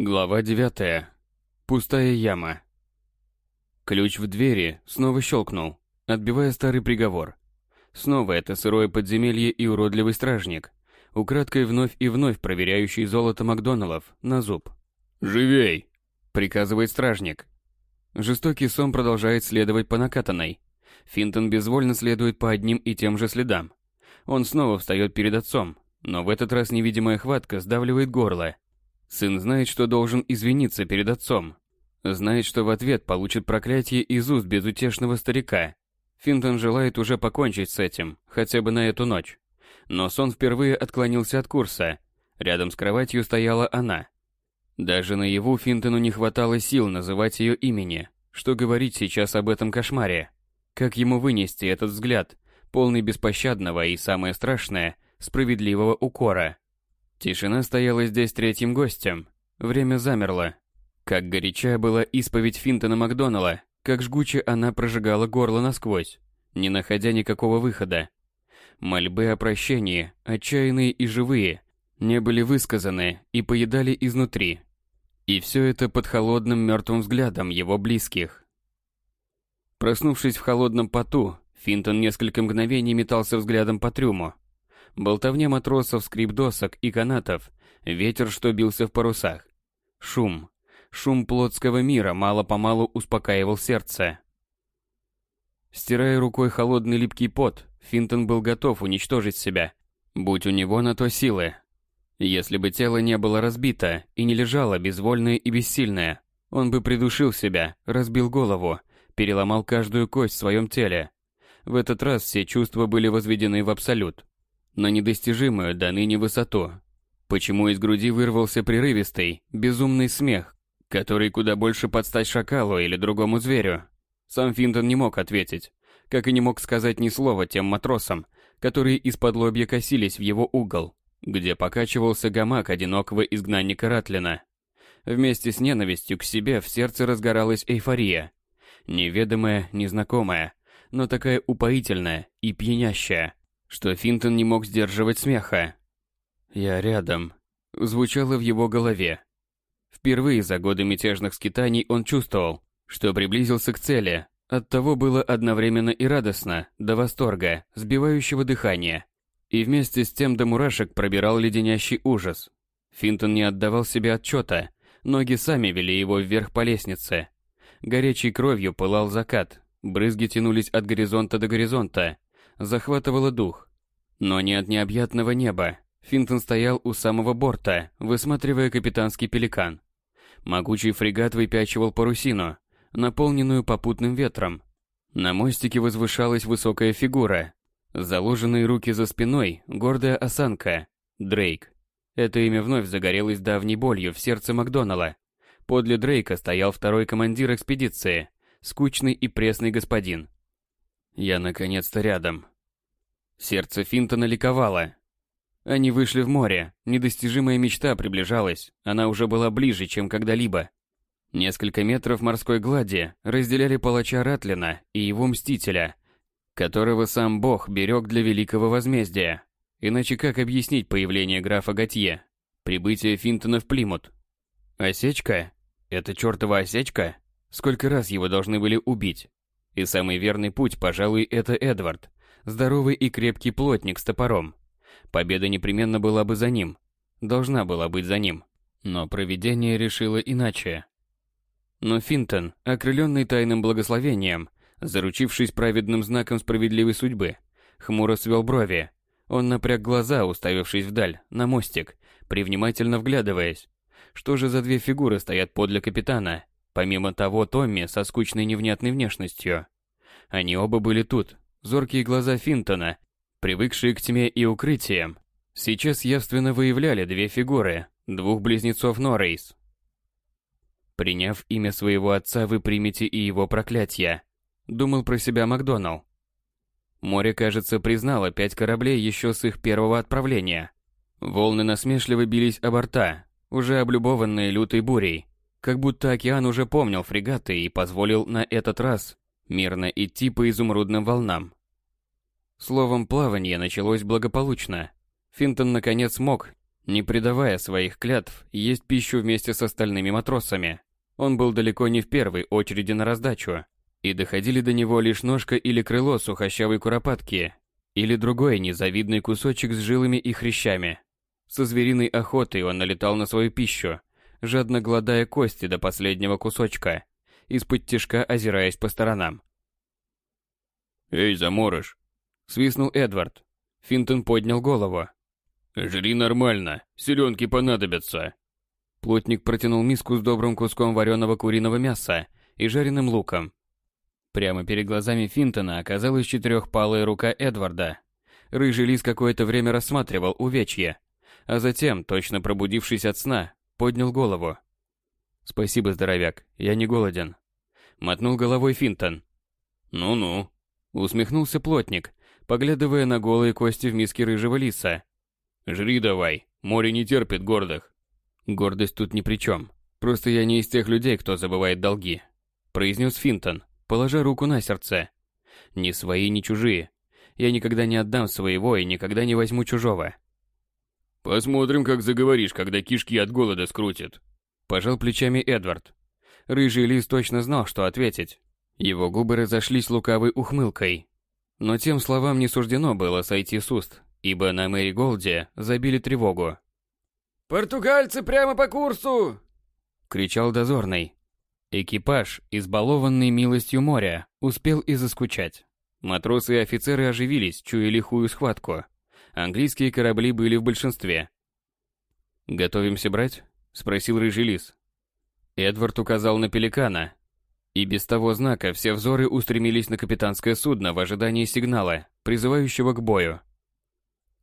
Глава 9. Пустая яма. Ключ в двери снова щелкнул, отбивая старый приговор. Снова это сырое подземелье и уродливый стражник, украдкой вновь и вновь проверяющий золото Макдоналлов на зуб. «Живей!» – приказывает стражник. Жестокий сон продолжает следовать по накатанной. Финтон безвольно следует по одним и тем же следам. Он снова встает перед отцом, но в этот раз невидимая хватка сдавливает горло – Сын знает, что должен извиниться перед отцом. Знает, что в ответ получит проклятие из уст безутешного старика. Финтон желает уже покончить с этим, хотя бы на эту ночь. Но сон впервые отклонился от курса. Рядом с кроватью стояла она. Даже наяву Финтону не хватало сил называть ее имени. Что говорить сейчас об этом кошмаре? Как ему вынести этот взгляд, полный беспощадного и, самое страшное, справедливого укора? Тишина стояла здесь третьим гостем. Время замерло. Как горяча была исповедь Финтона Макдоналла, как жгуче она прожигала горло насквозь, не находя никакого выхода. Мольбы о прощении, отчаянные и живые, не были высказаны и поедали изнутри. И все это под холодным мертвым взглядом его близких. Проснувшись в холодном поту, Финтон несколько мгновений метался взглядом по трюму, Болтовня матросов, скрип досок и канатов, ветер, что бился в парусах. Шум. Шум плотского мира мало-помалу успокаивал сердце. Стирая рукой холодный липкий пот, Финтон был готов уничтожить себя, будь у него на то силы. Если бы тело не было разбито и не лежало безвольное и бессильное, он бы придушил себя, разбил голову, переломал каждую кость в своем теле. В этот раз все чувства были возведены в абсолют на недостижимую до ныне высоту. Почему из груди вырвался прерывистый, безумный смех, который куда больше подстать шакалу или другому зверю? Сам Финтон не мог ответить, как и не мог сказать ни слова тем матросам, которые из-под лобья косились в его угол, где покачивался гамак одинокого изгнанника Ратлина. Вместе с ненавистью к себе в сердце разгоралась эйфория. Неведомая, незнакомая, но такая упоительная и пьянящая, что Финтон не мог сдерживать смеха. «Я рядом», звучало в его голове. Впервые за годы мятежных скитаний он чувствовал, что приблизился к цели. Оттого было одновременно и радостно, до восторга, сбивающего дыхания. И вместе с тем до мурашек пробирал леденящий ужас. Финтон не отдавал себе отчета, ноги сами вели его вверх по лестнице. Горячей кровью пылал закат, брызги тянулись от горизонта до горизонта, захватывало дух. Но не от необъятного неба. Финтон стоял у самого борта, высматривая капитанский пеликан. Могучий фрегат выпячивал парусину, наполненную попутным ветром. На мостике возвышалась высокая фигура. Заложенные руки за спиной, гордая осанка. Дрейк. Это имя вновь загорелось давней болью в сердце Макдоналла. Подле Дрейка стоял второй командир экспедиции, скучный и пресный господин. Я наконец-то рядом. Сердце Финтона ликовало. Они вышли в море, недостижимая мечта приближалась, она уже была ближе, чем когда-либо. Несколько метров морской глади разделяли палача Ратлина и его мстителя, которого сам бог берег для великого возмездия. Иначе как объяснить появление графа Готье, прибытие Финтона в Плимут? Осечка? Это чертова осечка? Сколько раз его должны были убить? И самый верный путь, пожалуй, это Эдвард. Здоровый и крепкий плотник с топором. Победа непременно была бы за ним. Должна была быть за ним. Но провидение решило иначе. Но Финтон, окрыленный тайным благословением, заручившись праведным знаком справедливой судьбы, хмуро свел брови. Он напряг глаза, уставившись вдаль, на мостик, привнимательно вглядываясь. Что же за две фигуры стоят подле капитана, Помимо того, Томми со скучной невнятной внешностью. Они оба были тут. Зоркие глаза Финтона, привыкшие к тьме и укрытиям, сейчас явственно выявляли две фигуры, двух близнецов Норрейс. Приняв имя своего отца, вы примете и его проклятие, думал про себя Макдоналл. Море, кажется, признало пять кораблей еще с их первого отправления. Волны насмешливо бились о борта, уже облюбованные лютой бурей. Как будто океан уже помнил фрегаты и позволил на этот раз мирно идти по изумрудным волнам. Словом, плавание началось благополучно. Финтон наконец смог, Не предавая своих клятв, есть пищу вместе с остальными матросами. Он был далеко не в первой очереди на раздачу, и доходили до него лишь ножка или крыло сухощавой куропатки, или другой незавидный кусочек с жилами и хрящами. Со звериной охотой он налетал на свою пищу, жадно гладая кости до последнего кусочка, из-под тишка озираясь по сторонам. «Эй, заморыш!» — свистнул Эдвард. Финтон поднял голову. «Жри нормально, селенки понадобятся». Плотник протянул миску с добрым куском вареного куриного мяса и жареным луком. Прямо перед глазами Финтона оказалась четырехпалая рука Эдварда. Рыжий лис какое-то время рассматривал увечье, а затем, точно пробудившись от сна, поднял голову. «Спасибо, здоровяк, я не голоден». Мотнул головой Финтон. «Ну-ну», — усмехнулся плотник, поглядывая на голые кости в миске рыжего лиса. «Жри давай, море не терпит гордых». «Гордость тут ни при чем. Просто я не из тех людей, кто забывает долги», — произнес Финтон, положа руку на сердце. «Ни свои, ни чужие. Я никогда не отдам своего и никогда не возьму чужого». «Посмотрим, как заговоришь, когда кишки от голода скрутит», — пожал плечами Эдвард. Рыжий лис точно знал, что ответить. Его губы разошлись лукавой ухмылкой. Но тем словам не суждено было сойти с уст, ибо на Мэри Голде забили тревогу. «Португальцы прямо по курсу!» — кричал дозорный. Экипаж, избалованный милостью моря, успел и заскучать. Матросы и офицеры оживились, чуя лихую схватку. Английские корабли были в большинстве. «Готовимся брать?» — спросил рыжий лис. Эдвард указал на пеликана. И без того знака все взоры устремились на капитанское судно в ожидании сигнала, призывающего к бою.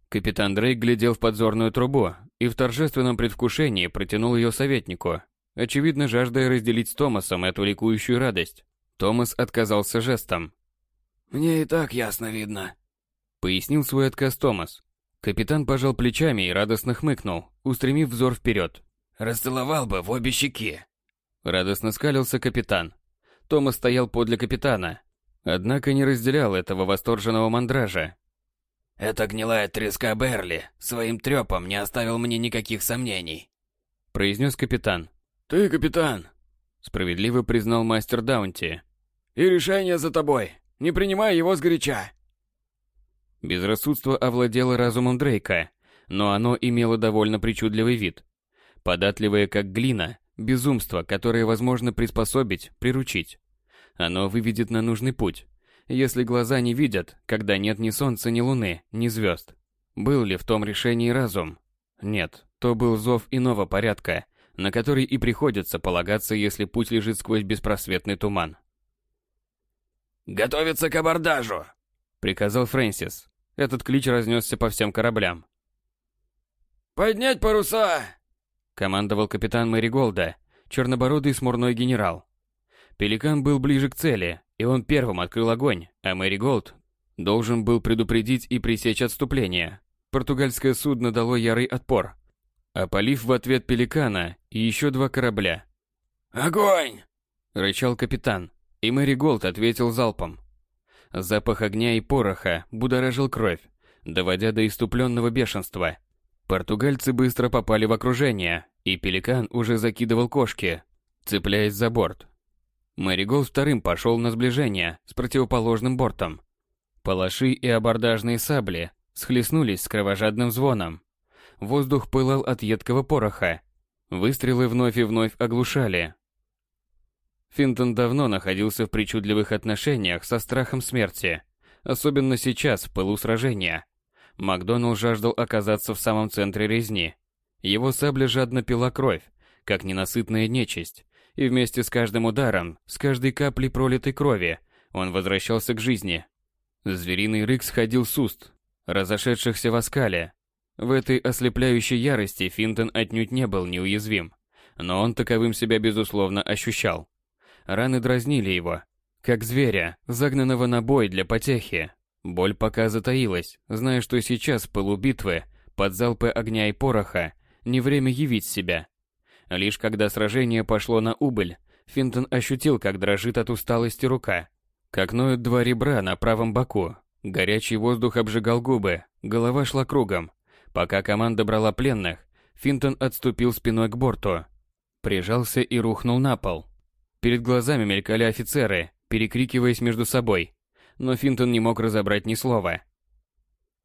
Капитан Дрейк глядел в подзорную трубу и в торжественном предвкушении протянул ее советнику, очевидно жаждая разделить с Томасом эту ликующую радость. Томас отказался жестом. «Мне и так ясно видно», — пояснил свой отказ Томас. Капитан пожал плечами и радостно хмыкнул, устремив взор вперед. «Расцеловал бы в обе щеки!» Радостно скалился капитан. Томас стоял подле капитана, однако не разделял этого восторженного мандража. «Эта гнилая треска Берли своим трепом не оставил мне никаких сомнений», — произнес капитан. «Ты капитан», — справедливо признал мастер Даунти. «И решение за тобой. Не принимай его сгоряча». Безрассудство овладело разумом Дрейка, но оно имело довольно причудливый вид. Податливое как глина, безумство, которое возможно приспособить, приручить. Оно выведет на нужный путь, если глаза не видят, когда нет ни солнца, ни луны, ни звезд. Был ли в том решении разум? Нет, то был зов иного порядка, на который и приходится полагаться, если путь лежит сквозь беспросветный туман. «Готовиться к абордажу!» — приказал Фрэнсис. Этот клич разнесся по всем кораблям. «Поднять паруса!» — командовал капитан Мэри Голда, чернобородый смурной генерал. Пеликан был ближе к цели, и он первым открыл огонь, а Мэри Голд должен был предупредить и пресечь отступление. Португальское судно дало ярый отпор, опалив в ответ Пеликана и еще два корабля. «Огонь!» — рычал капитан, и Мэри Голд ответил залпом. Запах огня и пороха будоражил кровь, доводя до иступленного бешенства. Португальцы быстро попали в окружение, и Пеликан уже закидывал кошки, цепляясь за борт. Мэри Голд вторым пошел на сближение с противоположным бортом. Палаши и абордажные сабли схлестнулись с кровожадным звоном. Воздух пылал от едкого пороха. Выстрелы вновь и вновь оглушали, Финтон давно находился в причудливых отношениях со страхом смерти, особенно сейчас, в пылу сражения. Макдоналл жаждал оказаться в самом центре резни. Его сабля жадно пила кровь, как ненасытная нечисть, и вместе с каждым ударом, с каждой каплей пролитой крови, он возвращался к жизни. Звериный рык сходил с уст, разошедшихся в оскале. В этой ослепляющей ярости Финтон отнюдь не был неуязвим, но он таковым себя безусловно ощущал. Раны дразнили его, как зверя, загнанного на бой для потехи. Боль пока затаилась, зная, что сейчас в пылу битвы, под залпы огня и пороха, не время явить себя. Лишь когда сражение пошло на убыль, Финтон ощутил, как дрожит от усталости рука, как ноют два ребра на правом боку. Горячий воздух обжигал губы, голова шла кругом. Пока команда брала пленных, Финтон отступил спиной к борту, прижался и рухнул на пол. Перед глазами мелькали офицеры, перекрикиваясь между собой, но Финтон не мог разобрать ни слова.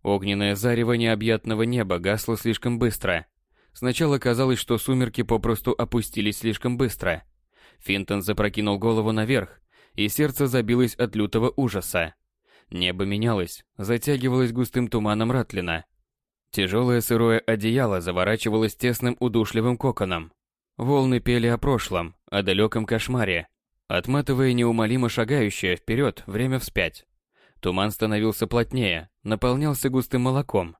Огненное зарево необъятного неба гасло слишком быстро. Сначала казалось, что сумерки попросту опустились слишком быстро. Финтон запрокинул голову наверх, и сердце забилось от лютого ужаса. Небо менялось, затягивалось густым туманом Ратлина. Тяжелое сырое одеяло заворачивалось тесным удушливым коконом. Волны пели о прошлом, о далеком кошмаре, отматывая неумолимо шагающее вперед время вспять. Туман становился плотнее, наполнялся густым молоком,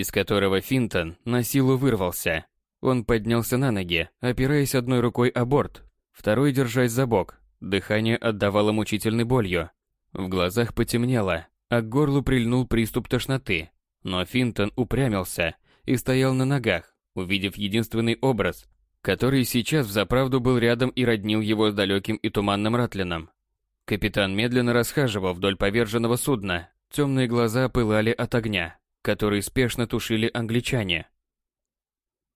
из которого Финтон на силу вырвался. Он поднялся на ноги, опираясь одной рукой о борт, второй держась за бок. Дыхание отдавало мучительной болью. В глазах потемнело, а к горлу прильнул приступ тошноты. Но Финтон упрямился и стоял на ногах, увидев единственный образ, который сейчас взаправду был рядом и роднил его с далеким и туманным Ратлином. Капитан медленно расхаживал вдоль поверженного судна, темные глаза пылали от огня, который спешно тушили англичане.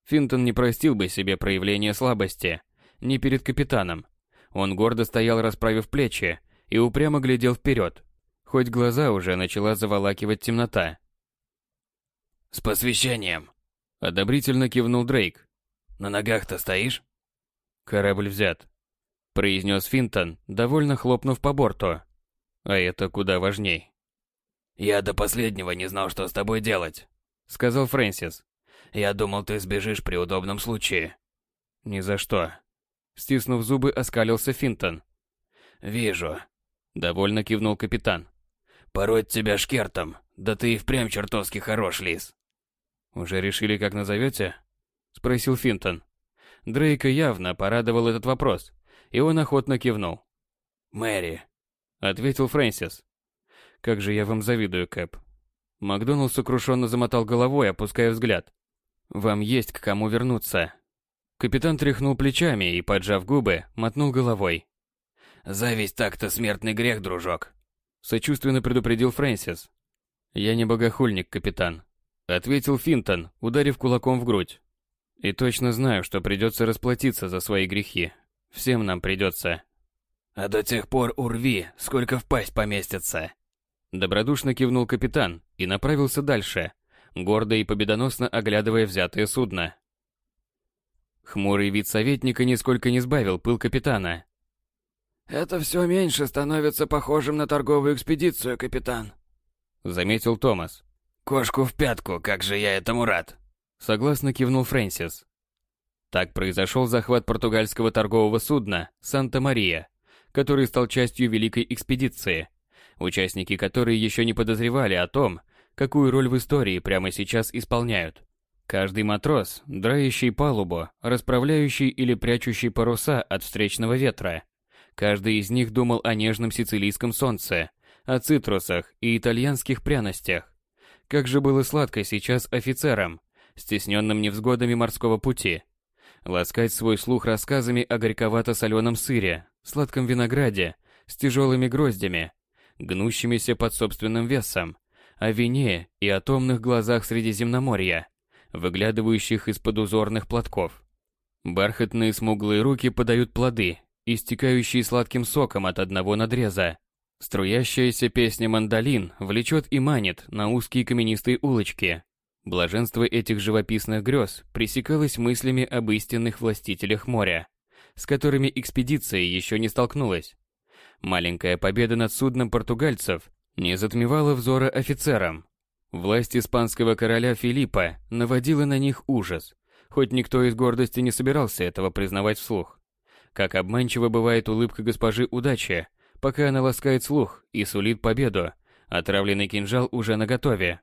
Финтон не простил бы себе проявления слабости, ни перед капитаном. Он гордо стоял, расправив плечи, и упрямо глядел вперед, хоть глаза уже начала заволакивать темнота. «С посвящением!» — одобрительно кивнул Дрейк. «На ногах-то стоишь?» «Корабль взят», — произнес Финтон, довольно хлопнув по борту. «А это куда важней». «Я до последнего не знал, что с тобой делать», — сказал Фрэнсис. «Я думал, ты сбежишь при удобном случае». «Ни за что». Стиснув зубы, оскалился Финтон. «Вижу», — довольно кивнул капитан. «Пороть тебя шкертом, да ты и впрямь чертовски хорош, Лис». «Уже решили, как назовете?» — спросил Финтон. Дрейка явно порадовал этот вопрос, и он охотно кивнул. «Мэри», — ответил Фрэнсис. «Как же я вам завидую, Кэп». Макдоналд сокрушенно замотал головой, опуская взгляд. «Вам есть к кому вернуться». Капитан тряхнул плечами и, поджав губы, мотнул головой. «Зависть так-то смертный грех, дружок», — сочувственно предупредил Фрэнсис. «Я не богохульник, капитан», — ответил Финтон, ударив кулаком в грудь. «И точно знаю, что придется расплатиться за свои грехи. Всем нам придется». «А до тех пор урви, сколько в пасть поместится», Добродушно кивнул капитан и направился дальше, гордо и победоносно оглядывая взятое судно. Хмурый вид советника нисколько не сбавил пыл капитана. «Это все меньше становится похожим на торговую экспедицию, капитан», — заметил Томас. «Кошку в пятку, как же я этому рад!» Согласно кивнул Фрэнсис. Так произошел захват португальского торгового судна «Санта-Мария», который стал частью Великой экспедиции — участники которой еще не подозревали о том, какую роль в истории прямо сейчас исполняют. Каждый матрос, драющий палубу, расправляющий или прячущий паруса от встречного ветра. Каждый из них думал о нежном сицилийском солнце, о цитрусах и итальянских пряностях. Как же было сладко сейчас офицерам, стесненным невзгодами морского пути. Ласкать свой слух рассказами о горьковато-соленом сыре, сладком винограде, с тяжелыми гроздями, гнущимися под собственным весом, о вине и о томных глазах Средиземноморья, выглядывающих из-под узорных платков. Бархатные смуглые руки подают плоды, истекающие сладким соком от одного надреза. Струящаяся песня мандолин влечет и манит на узкие каменистые улочки. Блаженство этих живописных грез пресекалось мыслями об истинных властителях моря, с которыми экспедиция еще не столкнулась. Маленькая победа над судном португальцев не затмевала взора офицерам. Власть испанского короля Филиппа наводила на них ужас, хоть никто из гордости не собирался этого признавать вслух. Как обманчиво бывает улыбка госпожи удачи, пока она ласкает слух и сулит победу, отравленный кинжал уже наготове.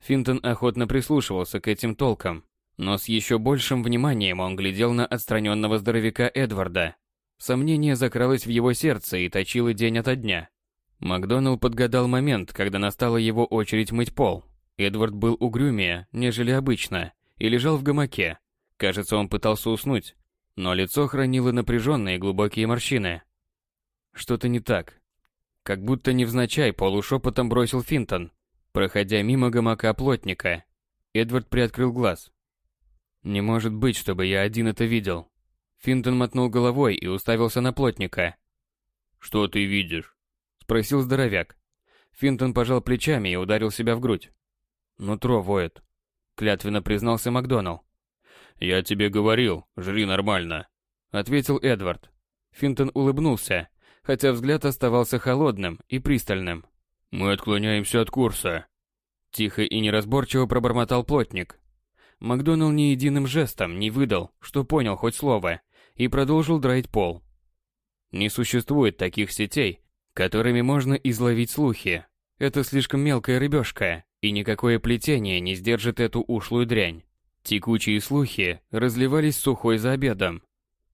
Финтон охотно прислушивался к этим толкам, но с еще большим вниманием он глядел на отстраненного здоровяка Эдварда, Сомнение закралось в его сердце и точило день ото дня. Макдоналл подгадал момент, когда настала его очередь мыть пол. Эдвард был угрюмее, нежели обычно, и лежал в гамаке. Кажется, он пытался уснуть, но лицо хранило напряженные глубокие морщины. Что-то не так. Как будто невзначай полушепотом бросил Финтон, проходя мимо гамака плотника. Эдвард приоткрыл глаз, Не может быть, чтобы я один это видел. Финтон мотнул головой и уставился на плотника. Что ты видишь? Спросил здоровяк. Финтон пожал плечами и ударил себя в грудь. Нутро воет. Клятвенно признался Макдоналл. Я тебе говорил, жри нормально. Ответил Эдвард. Финтон улыбнулся, хотя взгляд оставался холодным и пристальным. Мы отклоняемся от курса. Тихо и неразборчиво пробормотал плотник. Макдоналл ни единым жестом не выдал, что понял хоть слово, и продолжил драить пол. Не существует таких сетей, которыми можно изловить слухи. Это слишком мелкая рыбешка, и никакое плетение не сдержит эту ушлую дрянь. Текучие слухи разливались сухой за обедом,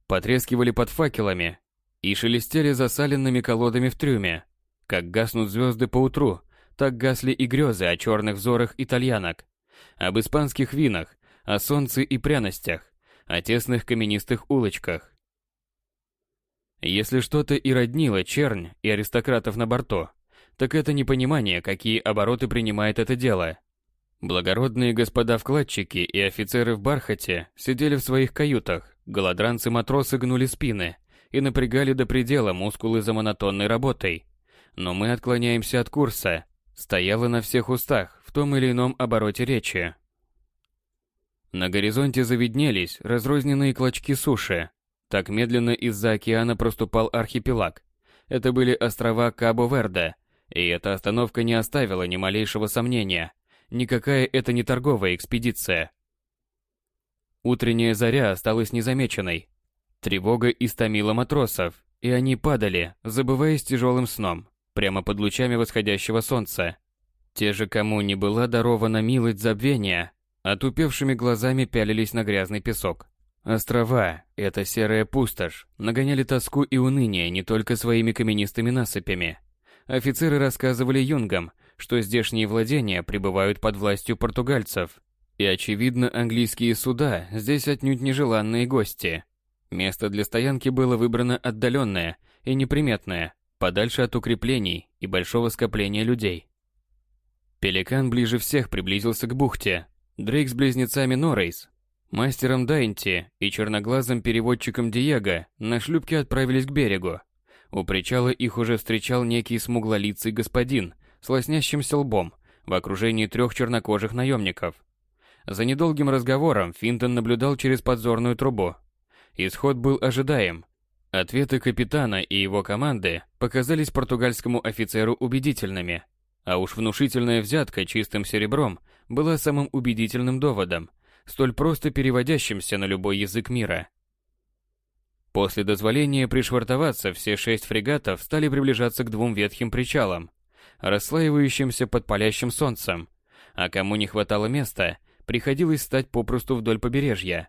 потрескивали под факелами и шелестели засаленными колодами в трюме. Как гаснут звезды по утру, так гасли и грезы о черных взорах итальянок, об испанских винах, о солнце и пряностях, о тесных каменистых улочках. Если что-то и роднило чернь и аристократов на борту, так это непонимание, какие обороты принимает это дело. Благородные господа-вкладчики и офицеры в бархате сидели в своих каютах, голодранцы-матросы гнули спины и напрягали до предела мускулы за монотонной работой. Но мы отклоняемся от курса, стояло на всех устах в том или ином обороте речи. На горизонте завиднелись разрозненные клочки суши. Так медленно из-за океана проступал архипелаг. Это были острова Кабо-Верде, и эта остановка не оставила ни малейшего сомнения. Никакая это не торговая экспедиция. Утренняя заря осталась незамеченной. Тревога истомила матросов, и они падали, забываясь тяжелым сном, прямо под лучами восходящего солнца. Те же, кому не была дарована милость забвения, отупевшими глазами пялились на грязный песок. Острова, эта серая пустошь, нагоняли тоску и уныние не только своими каменистыми насыпями. Офицеры рассказывали юнгам, что здешние владения пребывают под властью португальцев. И, очевидно, английские суда здесь отнюдь нежеланные гости. Место для стоянки было выбрано отдаленное и неприметное, подальше от укреплений и большого скопления людей. Пеликан ближе всех приблизился к бухте. Дрейк с близнецами Норрейс, мастером Дайнти и черноглазым переводчиком Диего на шлюпке отправились к берегу. У причала их уже встречал некий смуглолицый господин с лоснящимся лбом в окружении трех чернокожих наемников. За недолгим разговором Финтон наблюдал через подзорную трубу. Исход был ожидаем. Ответы капитана и его команды показались португальскому офицеру убедительными, а уж внушительная взятка чистым серебром была самым убедительным доводом, столь просто переводящимся на любой язык мира. После дозволения пришвартоваться все шесть фрегатов стали приближаться к двум ветхим причалам, расслаивающимся под палящим солнцем, а кому не хватало места, приходилось стать попросту вдоль побережья.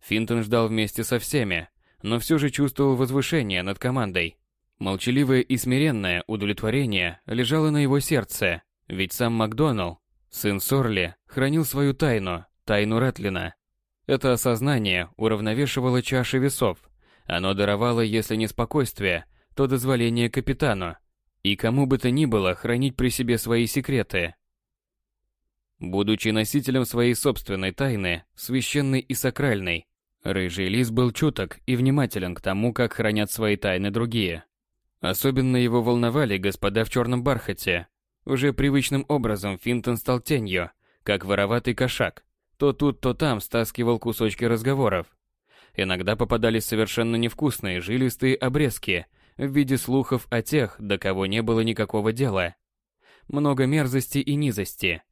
Финтон ждал вместе со всеми, но все же чувствовал возвышение над командой. Молчаливое и смиренное удовлетворение лежало на его сердце, ведь сам Макдоналл, сын Сорли, хранил свою тайну, тайну Рэтлина. Это осознание уравновешивало чаши весов. Оно даровало, если не спокойствие, то дозволение капитану и кому бы то ни было хранить при себе свои секреты. Будучи носителем своей собственной тайны, священной и сакральной, Рыжий Лис был чуток и внимателен к тому, как хранят свои тайны другие. Особенно его волновали господа в черном бархате. Уже привычным образом Финтон стал тенью, как вороватый кошак, то тут, то там стаскивал кусочки разговоров. Иногда попадались совершенно невкусные жилистые обрезки в виде слухов о тех, до кого не было никакого дела. Много мерзости и низости.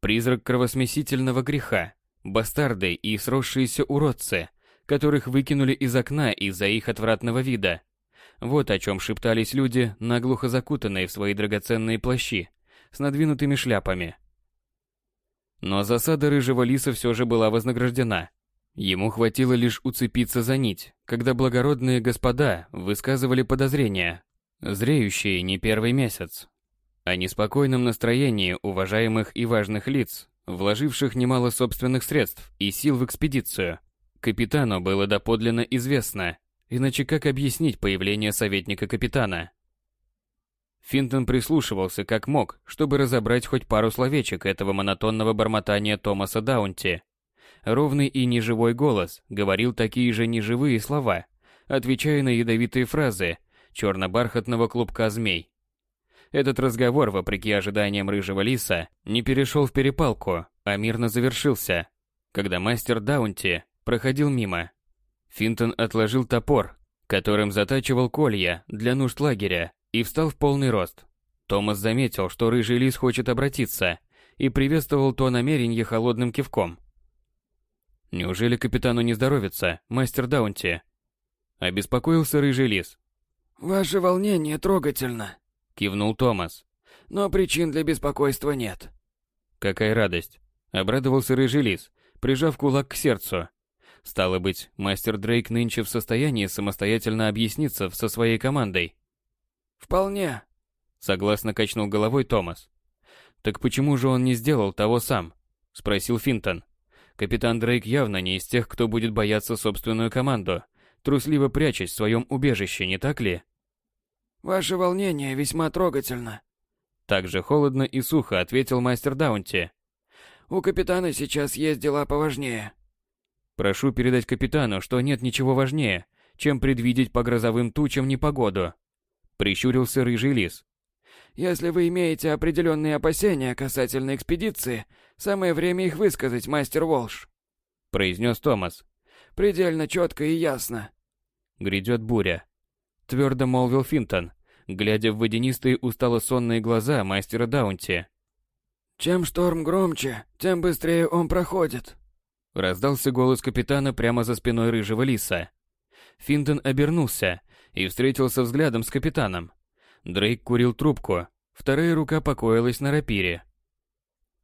Призрак кровосмесительного греха, бастарды и сросшиеся уродцы, которых выкинули из окна из-за их отвратного вида. Вот о чем шептались люди, наглухо закутанные в свои драгоценные плащи, с надвинутыми шляпами. Но засада рыжего лиса все же была вознаграждена. Ему хватило лишь уцепиться за нить, когда благородные господа высказывали подозрения, зреющие не первый месяц, о неспокойном настроении уважаемых и важных лиц, вложивших немало собственных средств и сил в экспедицию. Капитану было доподлинно известно, иначе как объяснить появление советника капитана? Финтон прислушивался как мог, чтобы разобрать хоть пару словечек этого монотонного бормотания Томаса Даунти. Ровный и неживой голос говорил такие же неживые слова, отвечая на ядовитые фразы черно-бархатного клубка змей. Этот разговор, вопреки ожиданиям рыжего лиса, не перешел в перепалку, а мирно завершился, когда мастер Даунти проходил мимо. Финтон отложил топор, которым затачивал колья для нужд лагеря, и встал в полный рост. Томас заметил, что рыжий лис хочет обратиться, и приветствовал то намерение холодным кивком. «Неужели капитану не здоровится, мастер Даунти?» Обеспокоился рыжий лис. «Ваше волнение трогательно», — кивнул Томас. «Но причин для беспокойства нет». «Какая радость!» — обрадовался рыжий лис, прижав кулак к сердцу. Стало быть, мастер Дрейк нынче в состоянии самостоятельно объясниться со своей командой. «Вполне», — согласно качнул головой Томас. «Так почему же он не сделал того сам?» — спросил Финтон. Капитан Дрейк явно не из тех, кто будет бояться собственную команду, трусливо прячась в своем убежище, не так ли? «Ваше волнение весьма трогательно», — так же холодно и сухо ответил мастер Даунти. «У капитана сейчас есть дела поважнее». «Прошу передать капитану, что нет ничего важнее, чем предвидеть по грозовым тучам непогоду», — прищурился рыжий лис. «Если вы имеете определенные опасения касательно экспедиции, самое время их высказать, мастер Волш», — произнес Томас. «Предельно четко и ясно». «Грядет буря», — твердо молвил Финтон, глядя в водянистые устало-сонные глаза мастера Даунти. «Чем шторм громче, тем быстрее он проходит», — раздался голос капитана прямо за спиной рыжего лиса. Финтон обернулся и встретился взглядом с капитаном. Дрейк курил трубку, вторая рука покоилась на рапире.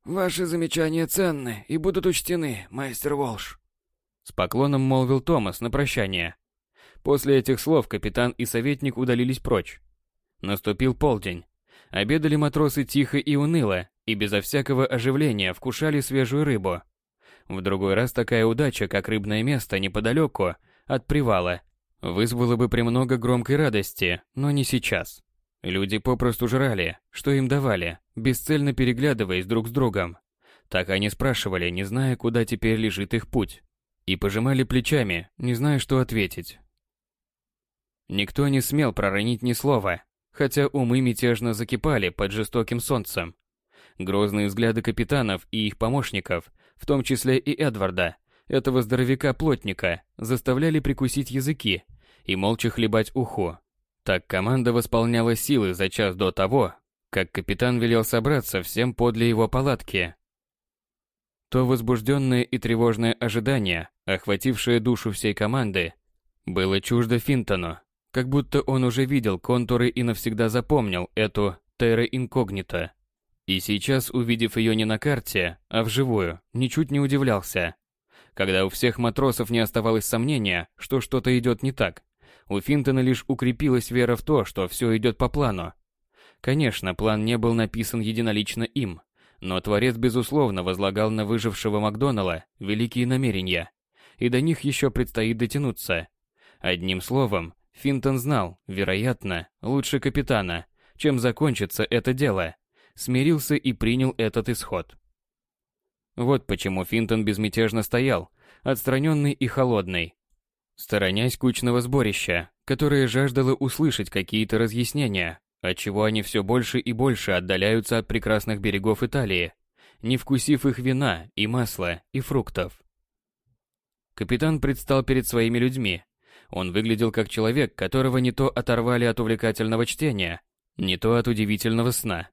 «Ваши замечания ценны и будут учтены, мастер Волш», — с поклоном молвил Томас на прощание. После этих слов капитан и советник удалились прочь. Наступил полдень. Обедали матросы тихо и уныло, и безо всякого оживления вкушали свежую рыбу. В другой раз такая удача, как рыбное место неподалеку от привала, вызвала бы премного громкой радости, но не сейчас. Люди попросту жрали, что им давали, бесцельно переглядываясь друг с другом. Так они спрашивали, не зная, куда теперь лежит их путь. И пожимали плечами, не зная, что ответить. Никто не смел проронить ни слова, хотя умы мятежно закипали под жестоким солнцем. Грозные взгляды капитанов и их помощников, в том числе и Эдварда, этого здоровяка-плотника, заставляли прикусить языки и молча хлебать уху. Так команда восполняла силы за час до того, как капитан велел собраться всем подле его палатки. То возбужденное и тревожное ожидание, охватившее душу всей команды, было чуждо Финтону, как будто он уже видел контуры и навсегда запомнил эту терра инкогнито. И сейчас, увидев ее не на карте, а вживую, ничуть не удивлялся. Когда у всех матросов не оставалось сомнения, что что-то идет не так, у Финтона лишь укрепилась вера в то, что все идет по плану. Конечно, план не был написан единолично им, но Творец безусловно возлагал на выжившего Макдонала великие намерения, и до них еще предстоит дотянуться. Одним словом, Финтон знал, вероятно, лучше капитана, чем закончится это дело. Смирился и принял этот исход. Вот почему Финтон безмятежно стоял, отстраненный и холодный, сторонясь кучного сборища, которое жаждало услышать какие-то разъяснения, отчего они все больше и больше отдаляются от прекрасных берегов Италии, не вкусив их вина и масла и фруктов. Капитан предстал перед своими людьми, он выглядел как человек, которого не то оторвали от увлекательного чтения, не то от удивительного сна.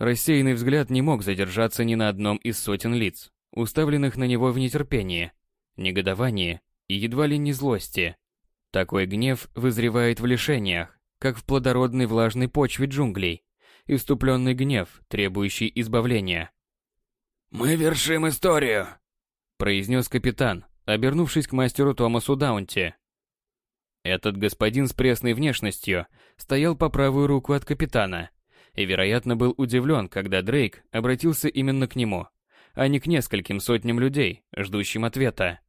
Рассеянный взгляд не мог задержаться ни на одном из сотен лиц, уставленных на него в нетерпении, негодовании и едва ли не злости. Такой гнев вызревает в лишениях, как в плодородной влажной почве джунглей, иступленный гнев, требующий избавления. «Мы вершим историю», — произнес капитан, обернувшись к мастеру Томасу Даунти. Этот господин с пресной внешностью стоял по правую руку от капитана и, вероятно, был удивлен, когда Дрейк обратился именно к нему, а не к нескольким сотням людей, ждущим ответа.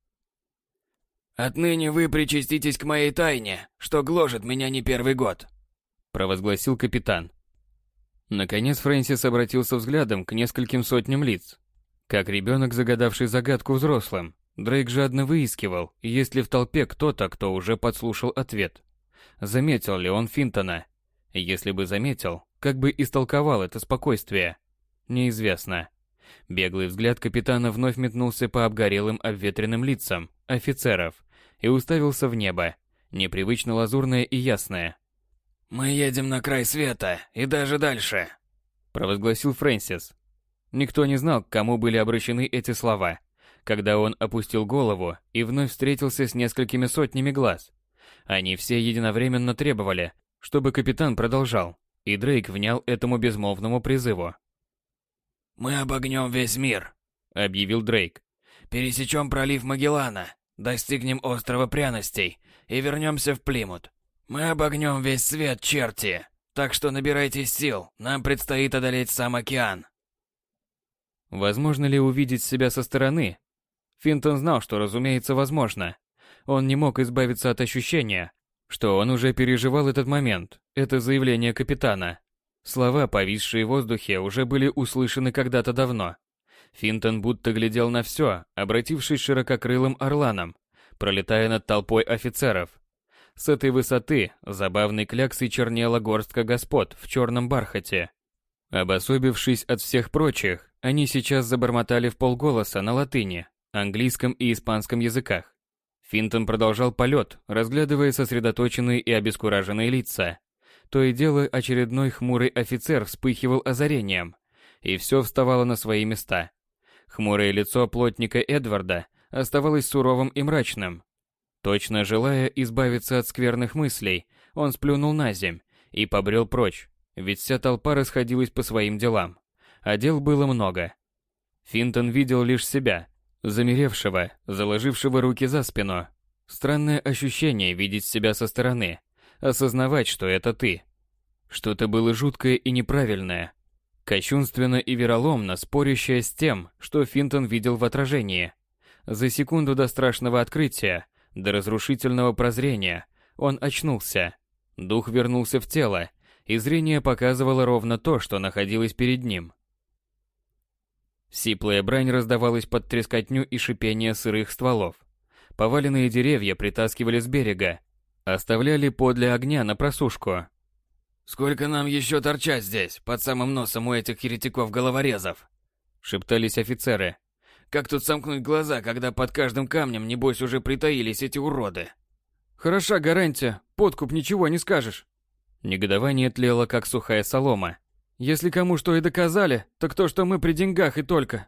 «Отныне вы причаститесь к моей тайне, что гложет меня не первый год», — провозгласил капитан. Наконец Фрэнсис обратился взглядом к нескольким сотням лиц, как ребенок, загадавший загадку взрослым, Дрейк жадно выискивал, есть ли в толпе кто-то, кто уже подслушал ответ. Заметил ли он Финтона? Если бы заметил, как бы истолковал это спокойствие? Неизвестно. Беглый взгляд капитана вновь метнулся по обгорелым обветренным лицам офицеров и уставился в небо, непривычно лазурное и ясное. «Мы едем на край света и даже дальше», — провозгласил Фрэнсис. Никто не знал, к кому были обращены эти слова, когда он опустил голову и вновь встретился с несколькими сотнями глаз. Они все единовременно требовали, чтобы капитан продолжал, и Дрейк внял этому безмолвному призыву. «Мы обогнем весь мир», — объявил Дрейк. «Пересечем пролив Магеллана, достигнем острова Пряностей и вернемся в Плимут. Мы обогнем весь свет, черти, так что набирайтесь сил, нам предстоит одолеть сам океан». Возможно ли увидеть себя со стороны? Финтон знал, что, разумеется, возможно. Он не мог избавиться от ощущения, что он уже переживал этот момент, это заявление капитана. Слова, повисшие в воздухе, уже были услышаны когда-то давно. Финтон будто глядел на все, обратившись ширококрылым орланом, пролетая над толпой офицеров. С этой высоты забавной кляксой чернела горстка господ в черном бархате. Обособившись от всех прочих, они сейчас забормотали в полголоса на латыни, английском и испанском языках. Финтон продолжал полет, разглядывая сосредоточенные и обескураженные лица. То и дело очередной хмурый офицер вспыхивал озарением, и все вставало на свои места. Хмурое лицо плотника Эдварда оставалось суровым и мрачным. Точно желая избавиться от скверных мыслей, он сплюнул на земь и побрел прочь, ведь вся толпа расходилась по своим делам, а дел было много. Финтон видел лишь себя, замеревшего, заложившего руки за спину. Странное ощущение видеть себя со стороны, осознавать, что это ты. Что-то было жуткое и неправильное, кощунственно и вероломно спорящее с тем, что Финтон видел в отражении. За секунду до страшного открытия, до разрушительного прозрения, он очнулся. Дух вернулся в тело, и зрение показывало ровно то, что находилось перед ним. Сиплая брань раздавалась под трескотню и шипение сырых стволов. Поваленные деревья притаскивали с берега, оставляли подле огня на просушку. «Сколько нам еще торчать здесь, под самым носом у этих еретиков-головорезов?» — шептались офицеры. «Как тут сомкнуть глаза, когда под каждым камнем, небось, уже притаились эти уроды?» «Хороша гарантия, подкуп ничего не скажешь». Негодование тлело, как сухая солома. Если кому что и доказали, так то, что мы при деньгах и только.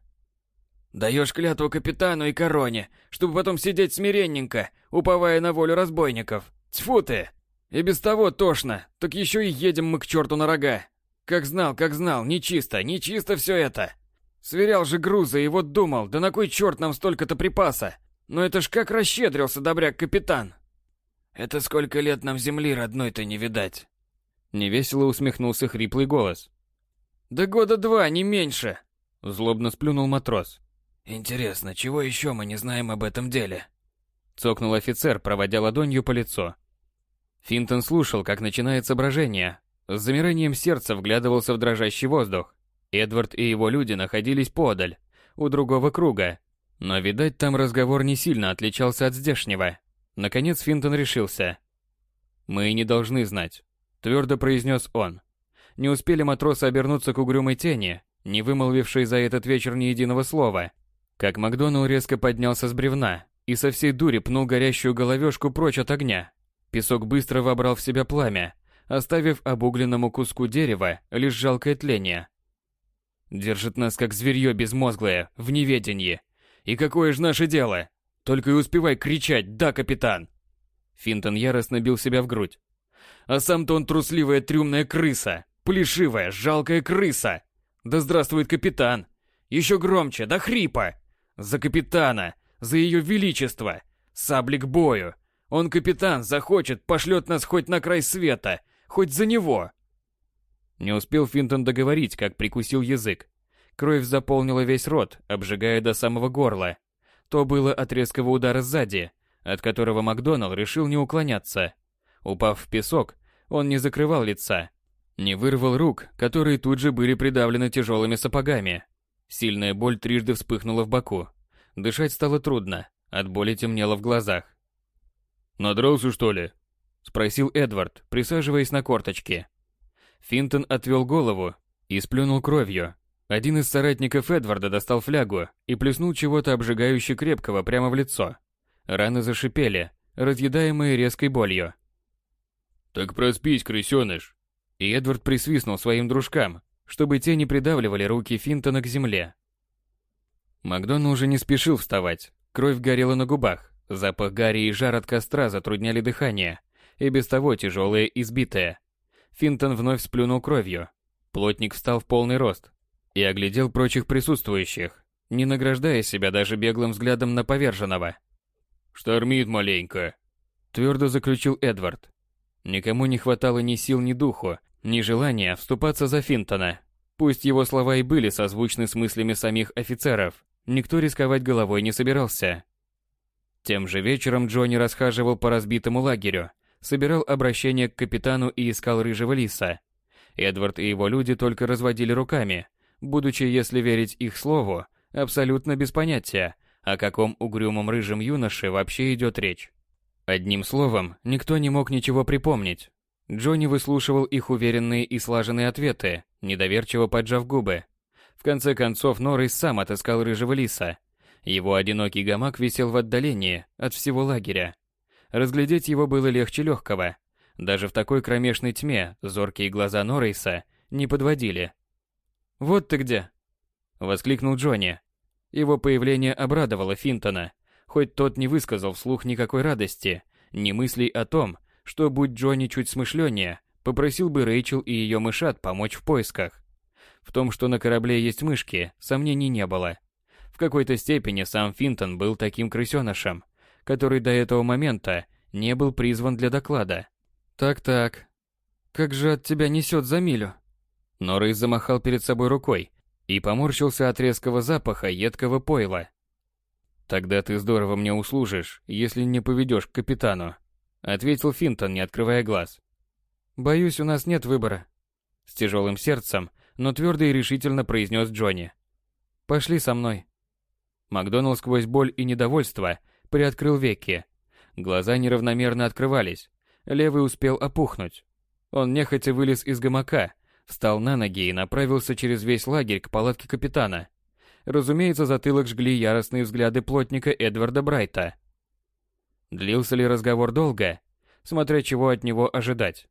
Даешь клятву капитану и короне, чтобы потом сидеть смиренненько, уповая на волю разбойников. Тьфу ты! И без того тошно, так еще и едем мы к черту на рога. Как знал, как знал, нечисто, нечисто все это. Сверял же грузы и вот думал, да на кой черт нам столько-то припаса? Но это ж как расщедрился добряк-капитан. Это сколько лет нам земли родной-то не видать. Невесело усмехнулся хриплый голос. Да года два, не меньше. Злобно сплюнул матрос. Интересно, чего еще мы не знаем об этом деле? Цокнул офицер, проводя ладонью по лицу. Финтон слушал, как начинается брожение. С замиранием сердца вглядывался в дрожащий воздух. Эдвард и его люди находились подаль, у другого круга. Но, видать, там разговор не сильно отличался от здешнего. Наконец Финтон решился. «Мы не должны знать», — твердо произнес он. Не успели матросы обернуться к угрюмой тени, не вымолвившей за этот вечер ни единого слова, как Макдоналл резко поднялся с бревна и со всей дури пнул горящую головешку прочь от огня. Песок быстро вобрал в себя пламя, оставив обугленному куску дерева лишь жалкое тление. Держит нас как зверье безмозглое, в неведении. И какое же наше дело? Только и успевай кричать «Да, капитан!» Финтон яростно бил себя в грудь. А сам-то он трусливая трюмная крыса. Плешивая, жалкая крыса! Да здравствует капитан! Еще громче, до хрипа! За капитана! За ее величество! Сабли к бою! Он капитан, захочет, пошлет нас хоть на край света, хоть за него!» Не успел Финтон договорить, как прикусил язык. Кровь заполнила весь рот, обжигая до самого горла. То было от резкого удара сзади, от которого Макдоналл решил не уклоняться. Упав в песок, он не закрывал лица, не вырвал рук, которые тут же были придавлены тяжелыми сапогами. Сильная боль трижды вспыхнула в боку. Дышать стало трудно. от боли темнело в глазах. «Надрался, что ли?» — спросил Эдвард, присаживаясь на корточки. Финтон отвел голову и сплюнул кровью. Один из соратников Эдварда достал флягу и плеснул чего-то обжигающе крепкого прямо в лицо. Раны зашипели, разъедаемые резкой болью. «Так проспись, крысёныш!» И Эдвард присвистнул своим дружкам, чтобы те не придавливали руки Финтона к земле. Макдоналл уже не спешил вставать. Кровь горела на губах, запах гари и жар от костра затрудняли дыхание, и без того тяжелое и избитое. Финтон вновь сплюнул кровью. Плотник встал в полный рост и оглядел прочих присутствующих, не награждая себя даже беглым взглядом на поверженного. «Штормит маленько», — твердо заключил Эдвард. Никому не хватало ни сил, ни духу, ни желания вступаться за Финтона. Пусть его слова и были созвучны с мыслями самих офицеров, никто рисковать головой не собирался. Тем же вечером Джонни расхаживал по разбитому лагерю, собирал обращение к капитану и искал рыжего лиса. Эдвард и его люди только разводили руками, будучи, если верить их слову, абсолютно без понятия, о каком угрюмом рыжем юноше вообще идет речь. Одним словом, никто не мог ничего припомнить. Джонни выслушивал их уверенные и слаженные ответы, недоверчиво поджав губы. В конце концов Норрис сам отыскал рыжего лиса. Его одинокий гамак висел в отдалении от всего лагеря. Разглядеть его было легче легкого. Даже в такой кромешной тьме зоркие глаза Норриса не подводили. «Вот ты где!» — воскликнул Джонни. Его появление обрадовало Финтона, хоть тот не высказал вслух никакой радости, ни мыслей о том, что, будь Джонни чуть смышленнее, попросил бы Рэйчел и ее мышат помочь в поисках. В том, что на корабле есть мышки, сомнений не было. В какой-то степени сам Финтон был таким крысенышем, который до этого момента не был призван для доклада. «Так-так, как же от тебя несет за милю?» Норрис замахал перед собой рукой и поморщился от резкого запаха едкого пойла. «Тогда ты здорово мне услужишь, если не поведешь к капитану», ответил Финтон, не открывая глаз. «Боюсь, у нас нет выбора», с тяжелым сердцем, но твердо и решительно произнес Джонни. «Пошли со мной». Макдоналд сквозь боль и недовольство приоткрыл веки. Глаза неравномерно открывались. Левый успел опухнуть. Он нехотя вылез из гамака, встал на ноги и направился через весь лагерь к палатке капитана. Разумеется, затылок жгли яростные взгляды плотника Эдварда Брайта. Длился ли разговор долго? Смотря чего от него ожидать.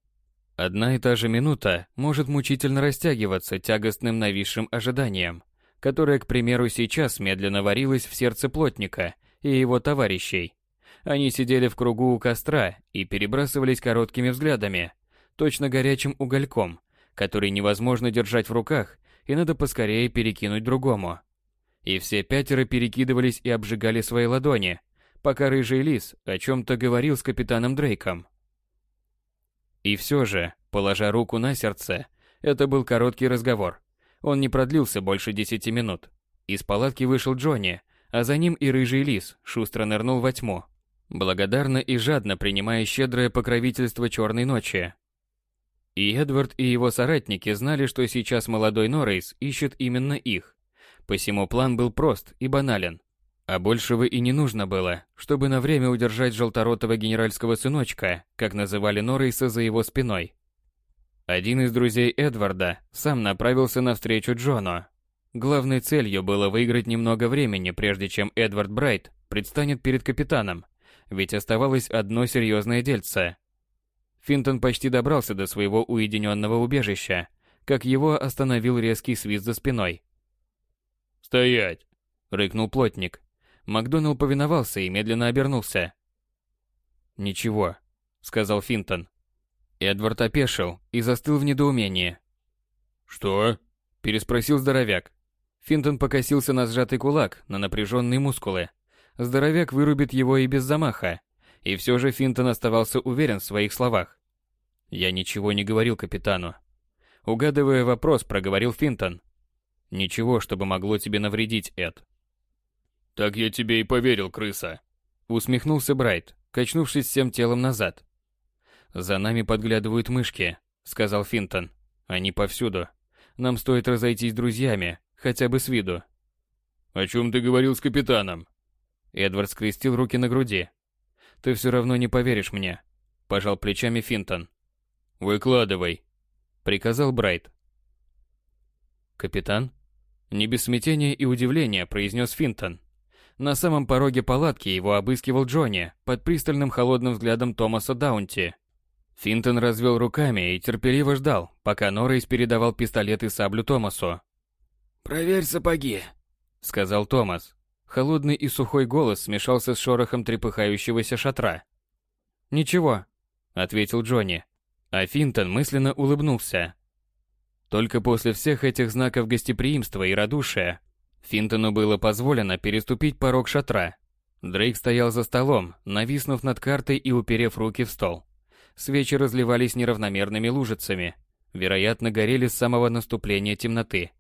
Одна и та же минута может мучительно растягиваться тягостным нависшим ожиданием, которое, к примеру, сейчас медленно варилось в сердце плотника и его товарищей. Они сидели в кругу у костра и перебрасывались короткими взглядами, точно горячим угольком, который невозможно держать в руках и надо поскорее перекинуть другому. И все пятеро перекидывались и обжигали свои ладони, пока рыжий лис о чем-то говорил с капитаном Дрейком. И все же, положа руку на сердце, это был короткий разговор. Он не продлился больше десяти минут. Из палатки вышел Джонни, а за ним и рыжий лис шустро нырнул во тьму, благодарно и жадно принимая щедрое покровительство черной ночи. И Эдвард и его соратники знали, что сейчас молодой Норрейс ищет именно их. Посему план был прост и банален. А большего и не нужно было, чтобы на время удержать желторотого генеральского сыночка, как называли Норрейса за его спиной. Один из друзей Эдварда сам направился навстречу Джону, Главной целью было выиграть немного времени, прежде чем Эдвард Брайт предстанет перед капитаном, ведь оставалось одно серьезное дельце. Финтон почти добрался до своего уединенного убежища, как его остановил резкий свист за спиной. «Стоять!» — рыкнул плотник. Макдоналл повиновался и медленно обернулся. «Ничего», — сказал Финтон. Эдвард опешил и застыл в недоумении. «Что?» — переспросил здоровяк. Финтон покосился на сжатый кулак, на напряженные мускулы. Здоровяк вырубит его и без замаха. И все же Финтон оставался уверен в своих словах. «Я ничего не говорил капитану». Угадывая вопрос, проговорил Финтон. «Ничего, чтобы могло тебе навредить, Эд». «Так я тебе и поверил, крыса», — усмехнулся Брайт, качнувшись всем телом назад. «За нами подглядывают мышки», — сказал Финтон. «Они повсюду. Нам стоит разойтись друзьями, Хотя бы с виду. О чем ты говорил с капитаном? Эдвард скрестил руки на груди. «Ты все равно не поверишь мне», – пожал плечами Финтон. «Выкладывай», – приказал Брайт. «Капитан?» Не без смятения и удивления произнес Финтон. На самом пороге палатки его обыскивал Джонни под пристальным холодным взглядом Томаса Даунти. Финтон развел руками и терпеливо ждал, пока Норрейс передавал пистолет и саблю Томасу. «Проверь сапоги», — сказал Томас. Холодный и сухой голос смешался с шорохом трепыхающегося шатра. «Ничего», — ответил Джонни. А Финтон мысленно улыбнулся. Только после всех этих знаков гостеприимства и радушия Финтону было позволено переступить порог шатра. Дрейк стоял за столом, нависнув над картой и уперев руки в стол. Свечи разливались неравномерными лужицами, вероятно, горели с самого наступления темноты.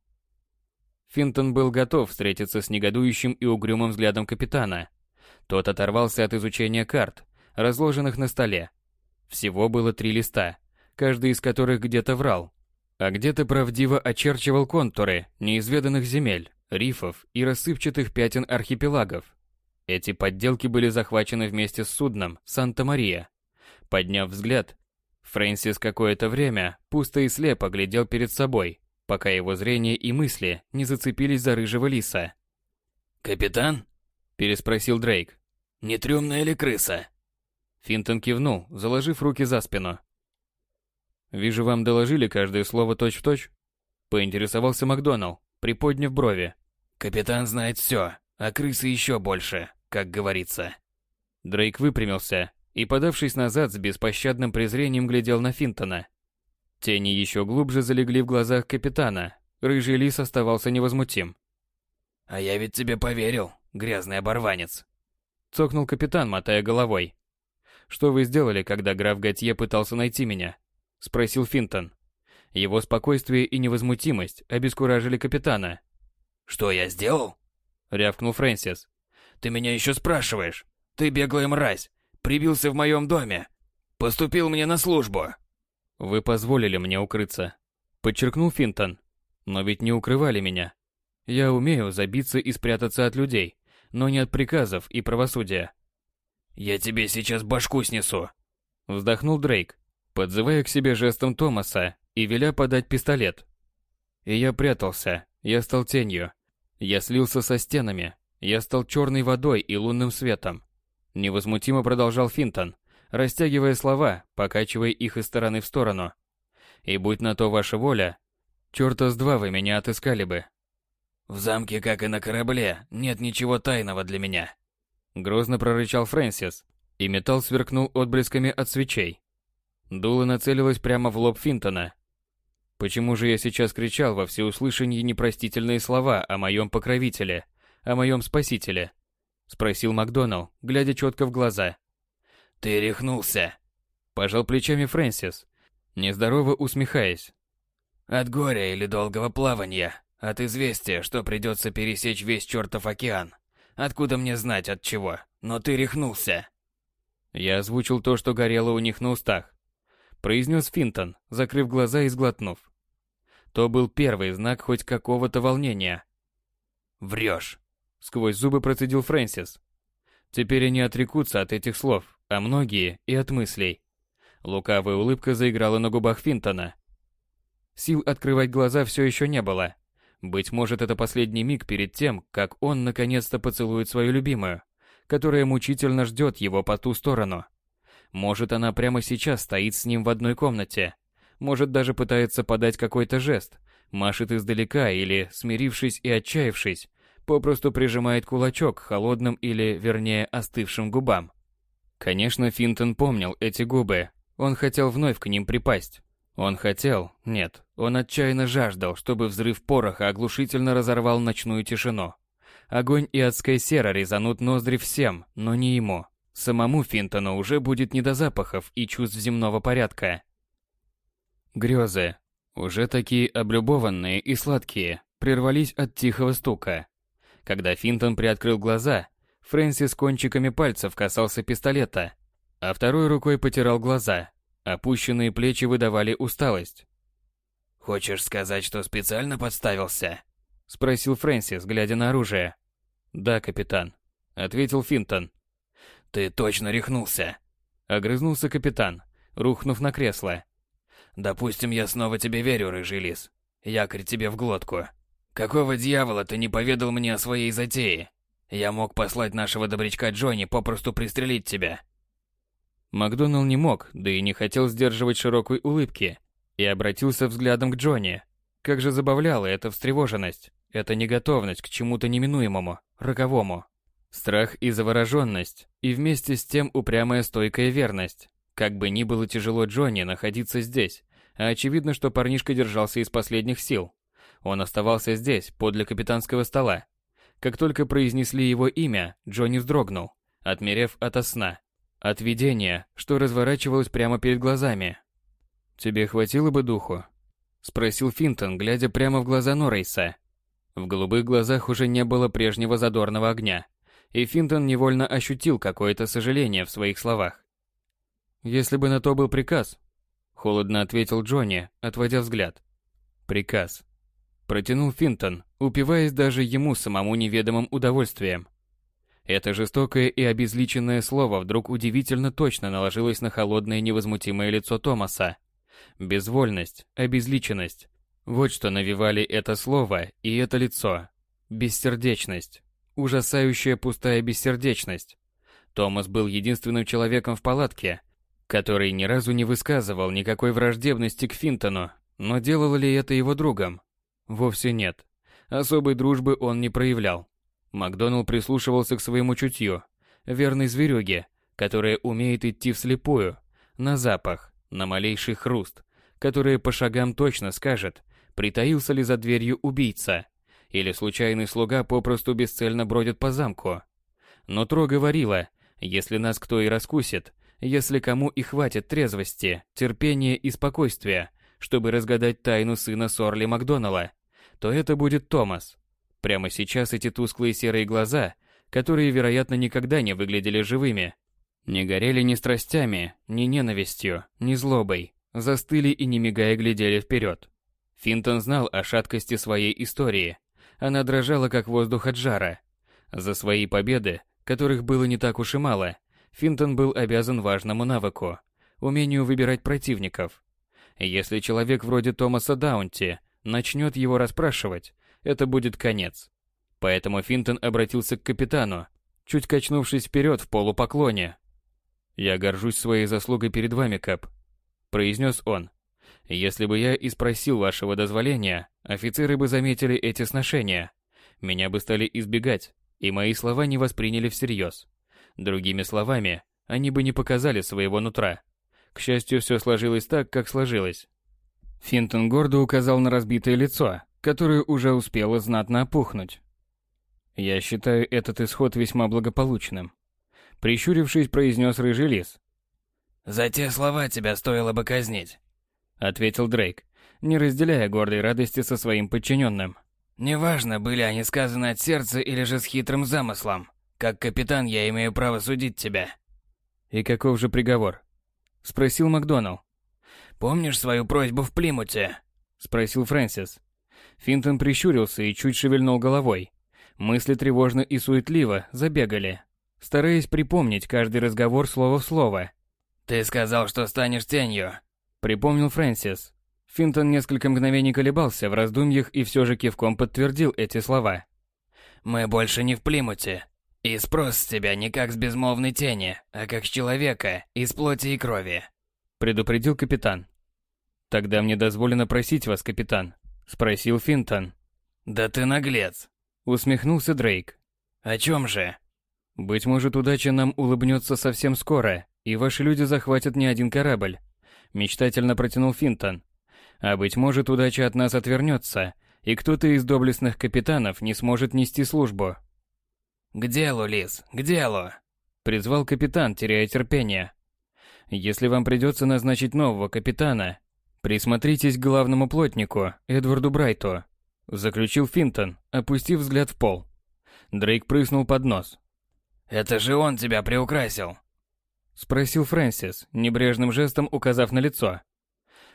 Финтон был готов встретиться с негодующим и угрюмым взглядом капитана. Тот оторвался от изучения карт, разложенных на столе. Всего было три листа, каждый из которых где-то врал, а где-то правдиво очерчивал контуры неизведанных земель, рифов и рассыпчатых пятен архипелагов. Эти подделки были захвачены вместе с судном «Санта-Мария». Подняв взгляд, Фрэнсис какое-то время пусто и слепо глядел перед собой, пока его зрение и мысли не зацепились за рыжего лиса. «Капитан?» – переспросил Дрейк. «Не трёмная ли крыса?» Финтон кивнул, заложив руки за спину. «Вижу, вам доложили каждое слово точь-в-точь?» -точь? Поинтересовался Макдоналл, приподняв брови. «Капитан знает все, а крысы еще больше, как говорится». Дрейк выпрямился и, подавшись назад, с беспощадным презрением глядел на Финтона. Тени еще глубже залегли в глазах капитана. Рыжий лис оставался невозмутим. «А я ведь тебе поверил, грязный оборванец!» Цокнул капитан, мотая головой. «Что вы сделали, когда граф Готье пытался найти меня?» Спросил Финтон. Его спокойствие и невозмутимость обескуражили капитана. «Что я сделал?» Рявкнул Фрэнсис. «Ты меня еще спрашиваешь? Ты беглая мразь, прибился в моем доме, поступил мне на службу, «Вы позволили мне укрыться», — подчеркнул Финтон. «Но ведь не укрывали меня. Я умею забиться и спрятаться от людей, но не от приказов и правосудия». «Я тебе сейчас башку снесу», — вздохнул Дрейк, подзывая к себе жестом Томаса и веля подать пистолет. И я прятался, я стал тенью. Я слился со стенами, я стал черной водой и лунным светом. Невозмутимо продолжал Финтон растягивая слова, покачивая их из стороны в сторону. И будь на то ваша воля, черта с два вы меня отыскали бы. В замке, как и на корабле, нет ничего тайного для меня. Грозно прорычал Фрэнсис, и металл сверкнул отблесками от свечей. Дуло нацелилось прямо в лоб Финтона. Почему же я сейчас кричал во всеуслышание непростительные слова о моем покровителе, о моем спасителе? Спросил Макдоналл, глядя четко в глаза. «Ты рехнулся!» Пожал плечами Фрэнсис, нездорово усмехаясь. «От горя или долгого плавания, от известия, что придется пересечь весь чертов океан. Откуда мне знать от чего? Но ты рехнулся!» Я озвучил то, что горело у них на устах. Произнес Финтон, закрыв глаза и сглотнув. То был первый знак хоть какого-то волнения. «Врешь!» Сквозь зубы процедил Фрэнсис. Теперь они отрекутся от этих слов, а многие и от мыслей. Лукавая улыбка заиграла на губах Финтона. Сил открывать глаза все еще не было. Быть может, это последний миг перед тем, как он наконец-то поцелует свою любимую, которая мучительно ждет его по ту сторону. Может, она прямо сейчас стоит с ним в одной комнате. Может, даже пытается подать какой-то жест, машет издалека или, смирившись и отчаявшись, попросту прижимает кулачок холодным или, вернее, остывшим губам. Конечно, Финтон помнил эти губы. Он хотел вновь к ним припасть. Он хотел, нет, он отчаянно жаждал, чтобы взрыв пороха оглушительно разорвал ночную тишину. Огонь и адская сера резанут ноздри всем, но не ему. Самому Финтону уже будет не до запахов и чувств земного порядка. Грезы, уже такие облюбованные и сладкие, прервались от тихого стука. Когда Финтон приоткрыл глаза, Фрэнсис кончиками пальцев касался пистолета, а второй рукой потирал глаза. Опущенные плечи выдавали усталость. «Хочешь сказать, что специально подставился?» Спросил Фрэнсис, глядя на оружие. «Да, капитан». — ответил Финтон. «Ты точно рехнулся», — огрызнулся капитан, рухнув на кресло. «Допустим, я снова тебе верю, рыжий лис. Якорь тебе в глотку. Какого дьявола ты не поведал мне о своей затее? Я мог послать нашего добрячка Джонни попросту пристрелить тебя». Макдоналл не мог, да и не хотел сдерживать широкой улыбки, и обратился взглядом к Джонни. Как же забавляла эта встревоженность, эта неготовность к чему-то неминуемому, роковому. Страх и завороженность, и вместе с тем упрямая стойкая верность. Как бы ни было тяжело Джонни находиться здесь, а очевидно, что парнишка держался из последних сил. Он оставался здесь, подле капитанского стола. Как только произнесли его имя, Джонни вздрогнул, отмерев ото сна. От видения, что разворачивалось прямо перед глазами. «Тебе хватило бы духу?» Спросил Финтон, глядя прямо в глаза Норрейса. В голубых глазах уже не было прежнего задорного огня, и Финтон невольно ощутил какое-то сожаление в своих словах. «Если бы на то был приказ», — холодно ответил Джонни, отводя взгляд. «Приказ», — протянул Финтон, упиваясь даже ему самому неведомым удовольствием. Это жестокое и обезличенное слово вдруг удивительно точно наложилось на холодное невозмутимое лицо Томаса. Безвольность, обезличенность. Вот что навевали это слово и это лицо. Бессердечность. Ужасающая пустая бессердечность. Томас был единственным человеком в палатке, который ни разу не высказывал никакой враждебности к Финтону, но делал ли это его другом? Вовсе нет. Особой дружбы он не проявлял. Макдоналл прислушивался к своему чутью, верной зверюге, которая умеет идти вслепую, на запах, на малейший хруст, которая по шагам точно скажет, притаился ли за дверью убийца, или случайный слуга попросту бесцельно бродит по замку. Но Тро говорила, если нас кто и раскусит, если кому и хватит трезвости, терпения и спокойствия, чтобы разгадать тайну сына Сорли Макдоналла, то это будет Томас. Прямо сейчас эти тусклые серые глаза, которые, вероятно, никогда не выглядели живыми, не горели ни страстями, ни ненавистью, ни злобой, застыли и не мигая глядели вперед. Финтон знал о шаткости своей истории. Она дрожала, как воздух от жара. За свои победы, которых было не так уж и мало, Финтон был обязан важному навыку – умению выбирать противников. Если человек вроде Томаса Даунти начнет его расспрашивать, это будет конец. Поэтому Финтон обратился к капитану, чуть качнувшись вперед в полупоклоне. «Я горжусь своей заслугой перед вами, Кап», — произнес он. «Если бы я и спросил вашего дозволения, офицеры бы заметили эти сношения. Меня бы стали избегать, и мои слова не восприняли всерьез. Другими словами, они бы не показали своего нутра. К счастью, все сложилось так, как сложилось. Финтон гордо указал на разбитое лицо, которое уже успело знатно опухнуть. Я считаю этот исход весьма благополучным. Прищурившись, произнес рыжий лис. «За те слова тебя стоило бы казнить», — ответил Дрейк, не разделяя гордой радости со своим подчиненным. «Неважно, были они сказаны от сердца или же с хитрым замыслом. Как капитан я имею право судить тебя». «И каков же приговор?» — спросил Макдоналл. «Помнишь свою просьбу в Плимуте?» — спросил Фрэнсис. Финтон прищурился и чуть шевельнул головой. Мысли тревожно и суетливо забегали, стараясь припомнить каждый разговор слово в слово. «Ты сказал, что станешь тенью», — припомнил Фрэнсис. Финтон несколько мгновений колебался в раздумьях и все же кивком подтвердил эти слова. «Мы больше не в Плимуте. И спрос с тебя не как с безмолвной тени, а как с человека, из плоти и крови», — предупредил капитан. «Тогда мне дозволено просить вас, капитан, Спросил Финтон. Да ты наглец. Усмехнулся Дрейк. О чем же? Быть может, удача нам улыбнется совсем скоро, и ваши люди захватят не один корабль. Мечтательно протянул Финтон. А быть может, удача от нас отвернется, и кто-то из доблестных капитанов не сможет нести службу. «К делу, Лис, к делу!» — призвал капитан, теряя терпение. «Если вам придется назначить нового капитана, «Присмотритесь к главному плотнику, Эдварду Брайту», — заключил Финтон, опустив взгляд в пол. Дрейк прыснул под нос. «Это же он тебя приукрасил!» — спросил Фрэнсис, небрежным жестом указав на лицо.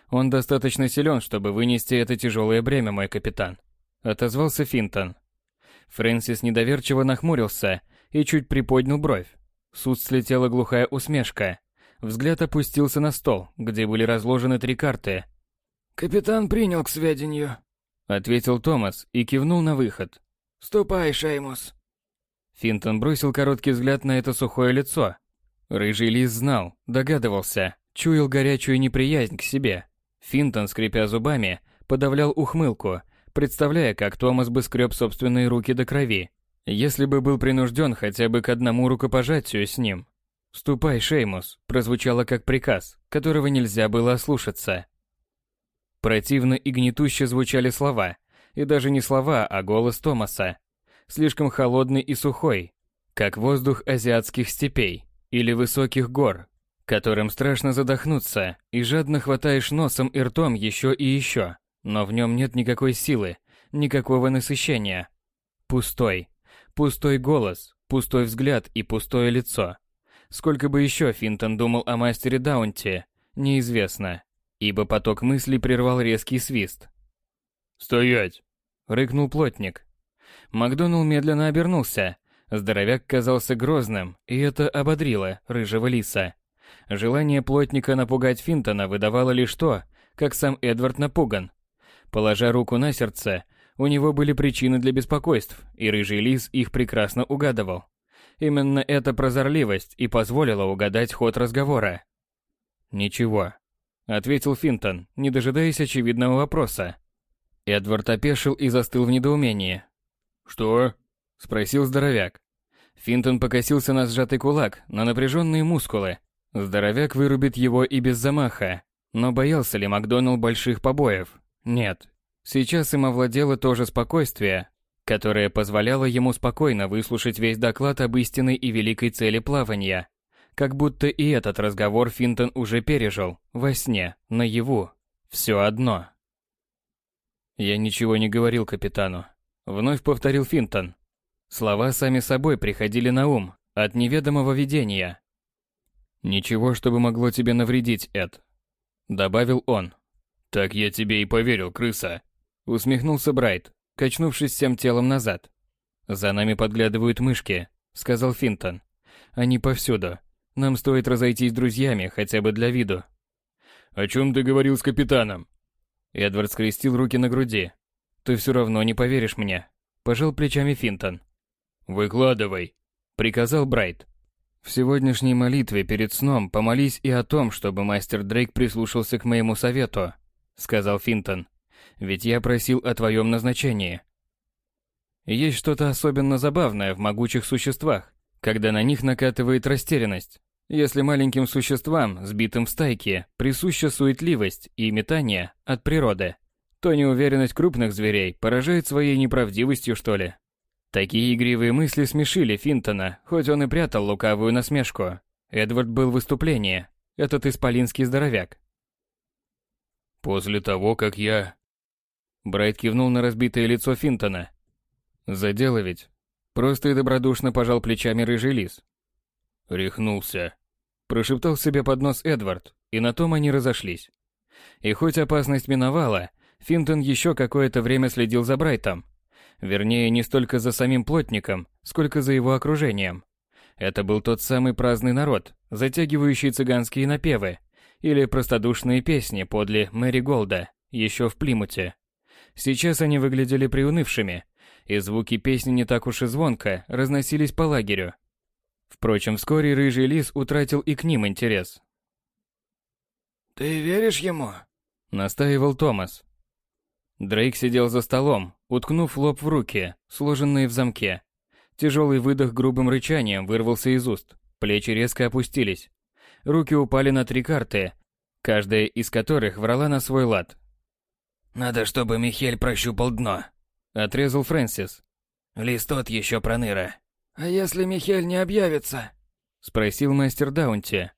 «Он достаточно силен, чтобы вынести это тяжелое бремя, мой капитан», — отозвался Финтон. Фрэнсис недоверчиво нахмурился и чуть приподнял бровь. С уст слетела глухая усмешка. Взгляд опустился на стол, где были разложены три карты. «Капитан принял к сведению», — ответил Томас и кивнул на выход. «Ступай, Шеймус». Финтон бросил короткий взгляд на это сухое лицо. Рыжий лис знал, догадывался, чуял горячую неприязнь к себе. Финтон, скрипя зубами, подавлял ухмылку, представляя, как Томас бы скреб собственные руки до крови, если бы был принужден хотя бы к одному рукопожатию с ним. «Ступай, Шеймус», прозвучало как приказ, которого нельзя было ослушаться. Противно и гнетуще звучали слова, и даже не слова, а голос Томаса. Слишком холодный и сухой, как воздух азиатских степей или высоких гор, которым страшно задохнуться, и жадно хватаешь носом и ртом еще и еще, но в нем нет никакой силы, никакого насыщения. Пустой. Пустой голос, пустой взгляд и пустое лицо. Сколько бы еще Финтон думал о мастере Даунте, неизвестно, ибо поток мыслей прервал резкий свист. «Стоять!» — рыкнул плотник. Макдоналл медленно обернулся. Здоровяк казался грозным, и это ободрило рыжего лиса. Желание плотника напугать Финтона выдавало лишь то, как сам Эдвард напуган. Положа руку на сердце, у него были причины для беспокойств, и рыжий лис их прекрасно угадывал. Именно эта прозорливость и позволила угадать ход разговора. «Ничего», — ответил Финтон, не дожидаясь очевидного вопроса. Эдвард опешил и застыл в недоумении. «Что?» — спросил здоровяк. Финтон покосился на сжатый кулак, на напряженные мускулы. Здоровяк вырубит его и без замаха. Но боялся ли Макдоналл больших побоев? Нет. Сейчас им овладело то же спокойствие, которое позволяло ему спокойно выслушать весь доклад об истинной и великой цели плавания. Как будто и этот разговор Финтон уже пережил, во сне, наяву. Все одно. Я ничего не говорил капитану. Вновь повторил Финтон. Слова сами собой приходили на ум, от неведомого видения. «Ничего, чтобы могло тебе навредить, Эд», — добавил он. «Так я тебе и поверил, крыса», — усмехнулся Брайт качнувшись всем телом назад. «За нами подглядывают мышки», — сказал Финтон. «Они повсюду. Нам стоит разойтись с друзьями, хотя бы для виду». «О чем ты говорил с капитаном?» Эдвард скрестил руки на груди. «Ты все равно не поверишь мне», — пожал плечами Финтон. «Выкладывай», — приказал Брайт. «В сегодняшней молитве перед сном помолись и о том, чтобы мастер Дрейк прислушался к моему совету», — сказал Финтон ведь я просил о твоем назначении. Есть что-то особенно забавное в могучих существах, когда на них накатывает растерянность. Если маленьким существам, сбитым в стайке, присуща суетливость и метание от природы, то неуверенность крупных зверей поражает своей неправдивостью, что ли. Такие игривые мысли смешили Финтона, хоть он и прятал лукавую насмешку. Эдвард был в выступлении, этот исполинский здоровяк. «После того, как я Брайт кивнул на разбитое лицо Финтона. «За дело ведь». Просто и добродушно пожал плечами рыжий лис. «Рехнулся», – прошептал себе под нос Эдвард, и на том они разошлись. И хоть опасность миновала, Финтон еще какое-то время следил за Брайтом. Вернее, не столько за самим плотником, сколько за его окружением. Это был тот самый праздный народ, затягивающий цыганские напевы или простодушные песни подле Мэри Голда, еще в Плимуте. Сейчас они выглядели приунывшими, и звуки песни не так уж и звонко разносились по лагерю. Впрочем, вскоре рыжий лис утратил и к ним интерес. «Ты веришь ему?» — настаивал Томас. Дрейк сидел за столом, уткнув лоб в руки, сложенные в замке. Тяжелый выдох грубым рычанием вырвался из уст, плечи резко опустились. Руки упали на три карты, каждая из которых врала на свой лад. Надо, чтобы Михель прощупал дно. Отрезал Фрэнсис. Лист тот еще проныра. А если Михель не объявится? Спросил мастер Даунти.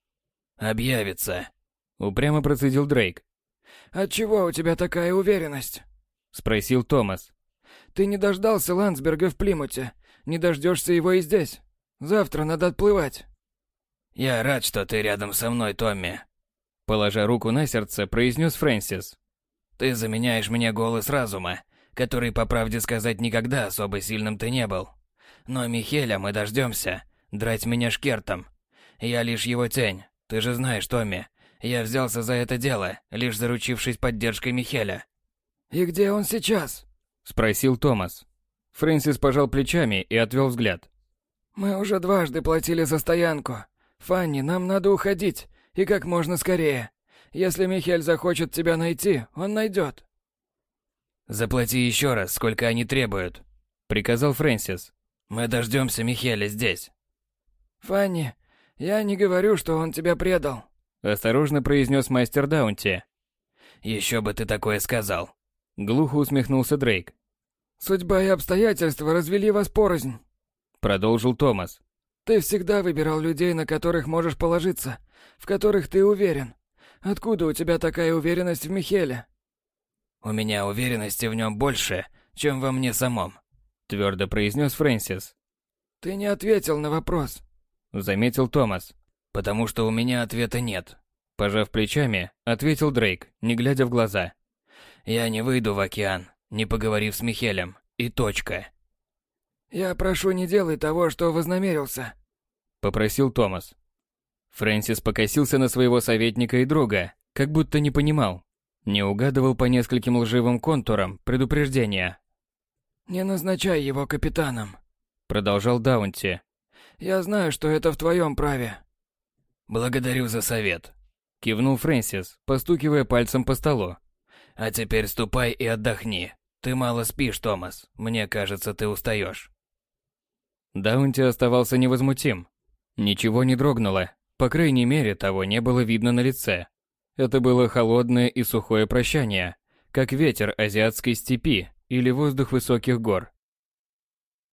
Объявится. Упрямо процедил Дрейк. Отчего у тебя такая уверенность? Спросил Томас. Ты не дождался Ландсберга в Плимуте. Не дождешься его и здесь. Завтра надо отплывать. Я рад, что ты рядом со мной, Томми. Положа руку на сердце, произнес Фрэнсис. Ты заменяешь мне голос разума, который, по правде сказать, никогда особо сильным ты не был. Но Михеля мы дождемся. Драть меня шкертом. Я лишь его тень. Ты же знаешь, Томми. Я взялся за это дело, лишь заручившись поддержкой Михеля. «И где он сейчас?» — спросил Томас. Фрэнсис пожал плечами и отвел взгляд. «Мы уже дважды платили за стоянку. Фанни, нам надо уходить, и как можно скорее. Если Михель захочет тебя найти, он найдет». «Заплати еще раз, сколько они требуют», — приказал Фрэнсис. «Мы дождемся Михеля здесь». «Фанни, я не говорю, что он тебя предал», — осторожно произнес мастер Даунти. «Еще бы ты такое сказал», — глухо усмехнулся Дрейк. «Судьба и обстоятельства развели вас порознь», — продолжил Томас. «Ты всегда выбирал людей, на которых можешь положиться, в которых ты уверен. Откуда у тебя такая уверенность в Михеле?» «У меня уверенности в нем больше, чем во мне самом», — твердо произнес Фрэнсис. «Ты не ответил на вопрос», — заметил Томас. «Потому что у меня ответа нет», — пожав плечами, ответил Дрейк, не глядя в глаза. «Я не выйду в океан, не поговорив с Михелем, и точка». «Я прошу, не делай того, что вознамерился», — попросил Томас. Фрэнсис покосился на своего советника и друга, как будто не понимал, не угадывал по нескольким лживым контурам предупреждения. «Не назначай его капитаном», — продолжал Даунти. «Я знаю, что это в твоем праве». «Благодарю за совет», — кивнул Фрэнсис, постукивая пальцем по столу. «А теперь ступай и отдохни. Ты мало спишь, Томас. Мне кажется, ты устаешь». Даунти оставался невозмутим. Ничего не дрогнуло, по крайней мере, того не было видно на лице. Это было холодное и сухое прощание, как ветер азиатской степи или воздух высоких гор.